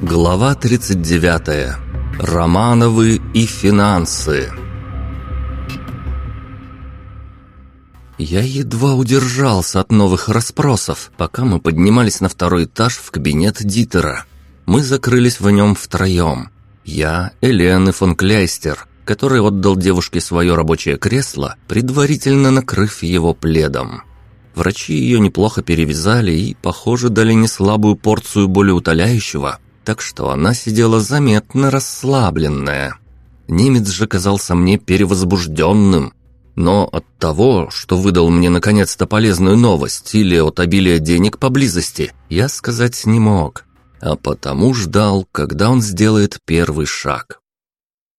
Глава 39. Романовы и финансы. Я едва удержался от новых расспросов, пока мы поднимались на второй этаж в кабинет Дитера. Мы закрылись в нем втроем. Я, Элен и фон Кляйстер, который отдал девушке свое рабочее кресло, предварительно накрыв его пледом. Врачи ее неплохо перевязали и, похоже, дали неслабую порцию болеутоляющего, так что она сидела заметно расслабленная. Немец же казался мне перевозбужденным, но от того, что выдал мне наконец-то полезную новость или от обилия денег поблизости, я сказать не мог, а потому ждал, когда он сделает первый шаг.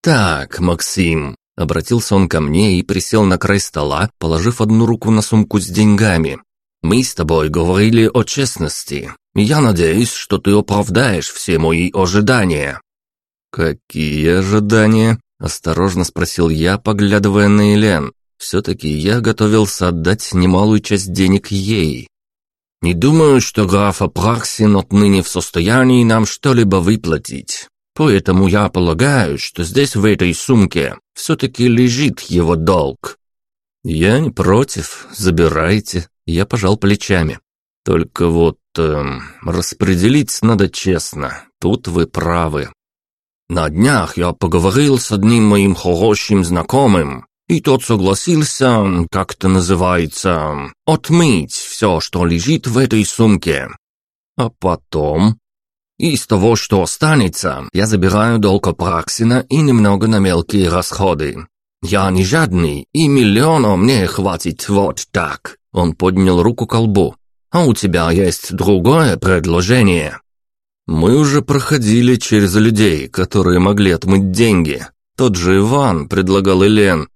«Так, Максим», — обратился он ко мне и присел на край стола, положив одну руку на сумку с деньгами. «Мы с тобой говорили о честности. Я надеюсь, что ты оправдаешь все мои ожидания». «Какие ожидания?» – осторожно спросил я, поглядывая на Елен. Все-таки я готовился отдать немалую часть денег ей. «Не думаю, что граф Апраксин отныне в состоянии нам что-либо выплатить. Поэтому я полагаю, что здесь, в этой сумке, все-таки лежит его долг». «Я не против, забирайте», – я пожал плечами. «Только вот э, распределить надо честно, тут вы правы». «На днях я поговорил с одним моим хорошим знакомым, и тот согласился, как это называется, отмыть все, что лежит в этой сумке. А потом... Из того, что останется, я забираю долг Праксина и немного на мелкие расходы. Я не жадный, и миллиона мне хватит вот так. Он поднял руку к колбу. А у тебя есть другое предложение? Мы уже проходили через людей, которые могли отмыть деньги. Тот же Иван предлагал Элен,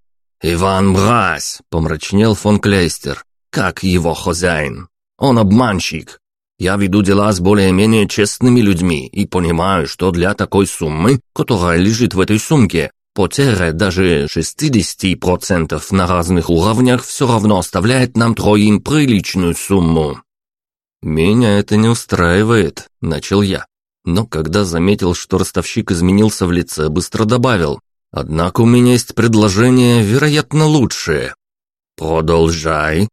«Иван Брась!» – помрачнел фон Клейстер. «Как его хозяин? Он обманщик. Я веду дела с более-менее честными людьми и понимаю, что для такой суммы, которая лежит в этой сумке, потеря даже 60% на разных уровнях все равно оставляет нам троим приличную сумму». «Меня это не устраивает», – начал я. Но когда заметил, что ростовщик изменился в лице, быстро добавил. Однако у меня есть предложение, вероятно, лучшее. Продолжай.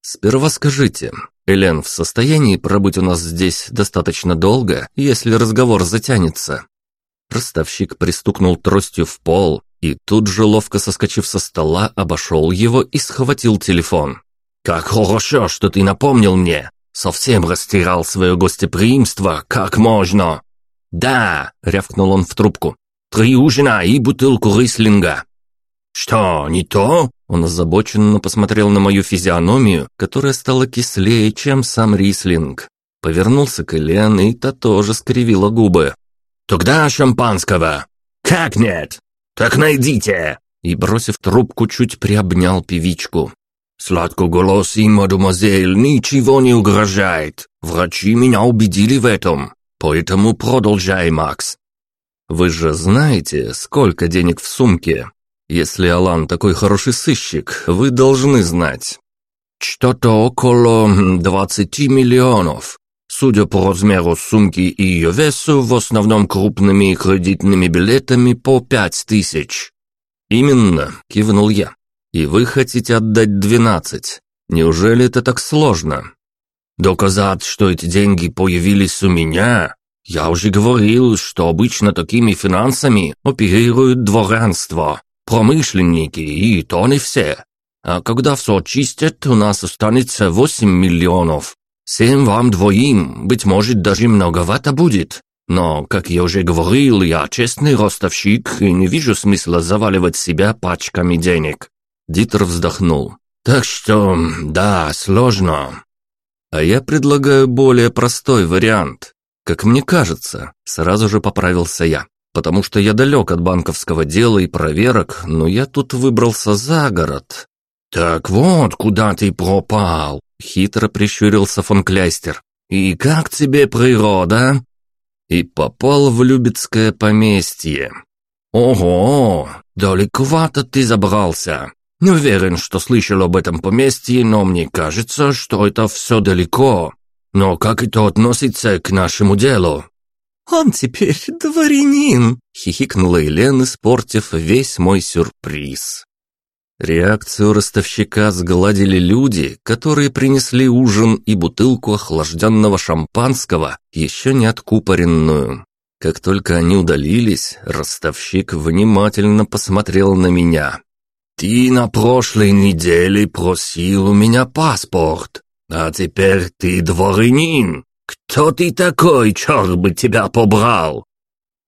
Сперва скажите, Элен в состоянии пробыть у нас здесь достаточно долго, если разговор затянется? Ростовщик пристукнул тростью в пол и тут же, ловко соскочив со стола, обошел его и схватил телефон. «Как хорошо, что ты напомнил мне! Совсем растерял свое гостеприимство, как можно!» «Да!» — рявкнул он в трубку. Три ужина и бутылку рислинга». «Что, не то?» Он озабоченно посмотрел на мою физиономию, которая стала кислее, чем сам рислинг. Повернулся к Элен, и та тоже скривила губы. «Тогда шампанского!» «Как нет? Так найдите!» И, бросив трубку, чуть приобнял певичку. «Сладкоголосый мадемуазель ничего не угрожает. Врачи меня убедили в этом. Поэтому продолжай, Макс. Вы же знаете, сколько денег в сумке? Если Алан такой хороший сыщик, вы должны знать. Что-то около 20 миллионов. Судя по размеру сумки и ее весу, в основном крупными кредитными билетами по пять тысяч. Именно, кивнул я. И вы хотите отдать 12. Неужели это так сложно? Доказать, что эти деньги появились у меня, я уже говорил, что обычно такими финансами оперируют дворянство, промышленники и то не все. А когда все очистят, у нас останется 8 миллионов. Семь вам двоим, быть может, даже многовато будет. Но, как я уже говорил, я честный ростовщик и не вижу смысла заваливать себя пачками денег. Дитер вздохнул. Так что, да, сложно. А я предлагаю более простой вариант. Как мне кажется, сразу же поправился я, потому что я далек от банковского дела и проверок, но я тут выбрался за город. Так вот, куда ты пропал, хитро прищурился фон Кляйстер. И как тебе природа? И попал в Любецкое поместье. Ого, далековато ты забрался. Не уверен, что слышал об этом поместье, но мне кажется, что это все далеко. Но как это относится к нашему делу?» «Он теперь дворянин!» — хихикнула Елена, испортив весь мой сюрприз. Реакцию ростовщика сгладили люди, которые принесли ужин и бутылку охлажденного шампанского, еще не откупоренную. Как только они удалились, ростовщик внимательно посмотрел на меня. «Ты на прошлой неделе просил у меня паспорт, а теперь ты дворянин. Кто ты такой, черт бы тебя побрал?»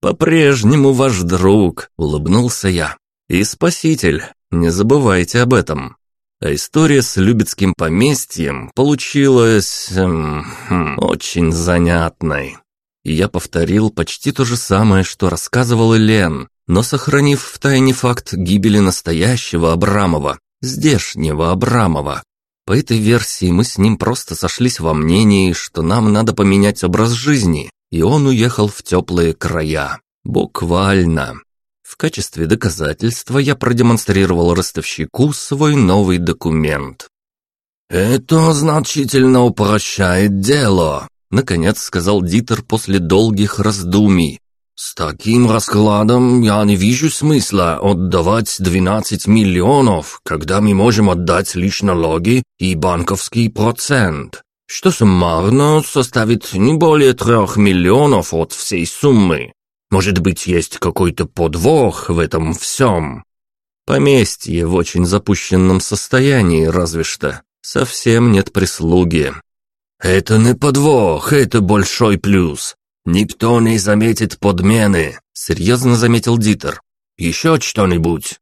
«По-прежнему ваш друг», — улыбнулся я. «И спаситель, не забывайте об этом». А история с Любецким поместьем получилась... Эм, хм, очень занятной и я повторил почти то же самое, что рассказывал Лен, но сохранив в тайне факт гибели настоящего Абрамова, здешнего Абрамова. По этой версии мы с ним просто сошлись во мнении, что нам надо поменять образ жизни, и он уехал в теплые края. Буквально. В качестве доказательства я продемонстрировал ростовщику свой новый документ. «Это значительно упрощает дело», Наконец сказал Дитер после долгих раздумий. «С таким раскладом я не вижу смысла отдавать 12 миллионов, когда мы можем отдать лишь налоги и банковский процент, что суммарно составит не более трех миллионов от всей суммы. Может быть, есть какой-то подвох в этом всем?» «Поместье в очень запущенном состоянии, разве что. Совсем нет прислуги. «Это не подвох, это большой плюс. Никто не заметит подмены», — серьезно заметил Дитер. «Еще что-нибудь?»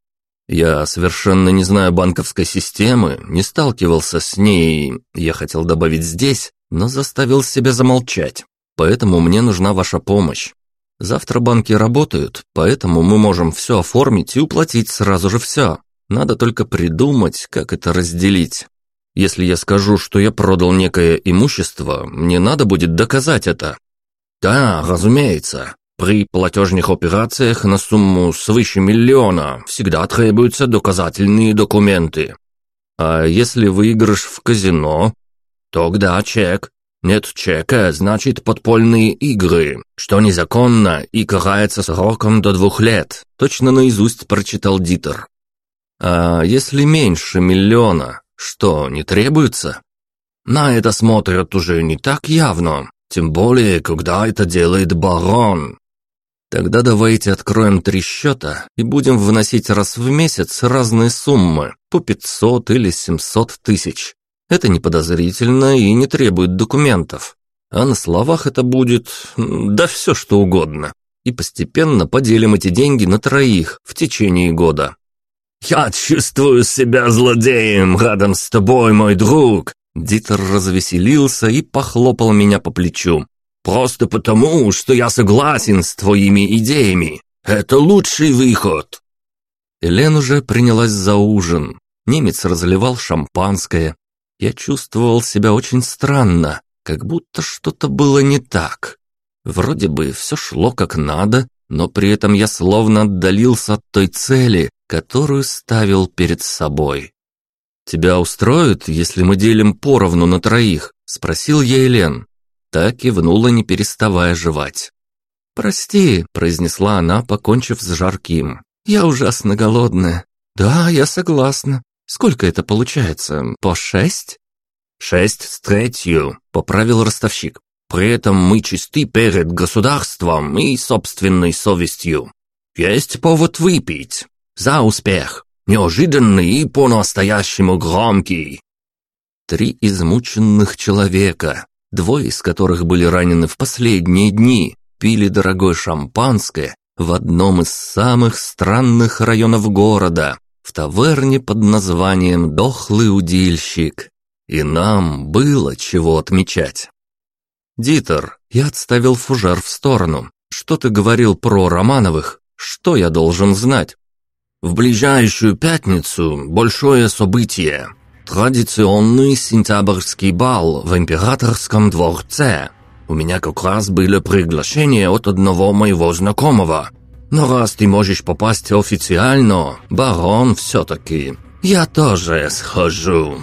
«Я совершенно не знаю банковской системы, не сталкивался с ней, я хотел добавить здесь, но заставил себя замолчать. Поэтому мне нужна ваша помощь. Завтра банки работают, поэтому мы можем все оформить и уплатить сразу же все. Надо только придумать, как это разделить. Если я скажу, что я продал некое имущество, мне надо будет доказать это». «Да, разумеется. При платежных операциях на сумму свыше миллиона всегда требуются доказательные документы». «А если выигрыш в казино?» «Тогда чек. Нет чека, значит подпольные игры, что незаконно и карается сроком до двух лет», точно наизусть прочитал Дитер. «А если меньше миллиона?» Что, не требуется? На это смотрят уже не так явно, тем более, когда это делает барон. Тогда давайте откроем три счета и будем вносить раз в месяц разные суммы, по 500 или 700 тысяч. Это не подозрительно и не требует документов. А на словах это будет... да все что угодно. И постепенно поделим эти деньги на троих в течение года. «Я чувствую себя злодеем рядом с тобой, мой друг!» Дитер развеселился и похлопал меня по плечу. «Просто потому, что я согласен с твоими идеями. Это лучший выход!» Элен уже принялась за ужин. Немец разливал шампанское. Я чувствовал себя очень странно, как будто что-то было не так. Вроде бы все шло как надо, но при этом я словно отдалился от той цели, которую ставил перед собой. «Тебя устроит, если мы делим поровну на троих?» – спросил я Елен. Так кивнула, не переставая жевать. «Прости», – произнесла она, покончив с жарким. «Я ужасно голодная». «Да, я согласна. Сколько это получается? По шесть?» «Шесть с третью», – поправил ростовщик. «При этом мы чисты перед государством и собственной совестью. Есть повод выпить». За успех! Неожиданный и по-настоящему громкий!» Три измученных человека, двое из которых были ранены в последние дни, пили дорогое шампанское в одном из самых странных районов города, в таверне под названием «Дохлый удильщик». И нам было чего отмечать. «Дитер, я отставил фужер в сторону. Что ты говорил про Романовых? Что я должен знать?» В ближайшую пятницу большое событие. Традиционный сентябрьский бал в императорском дворце. У меня как раз были приглашения от одного моего знакомого. Но раз ты можешь попасть официально, барон все-таки. «Я тоже схожу».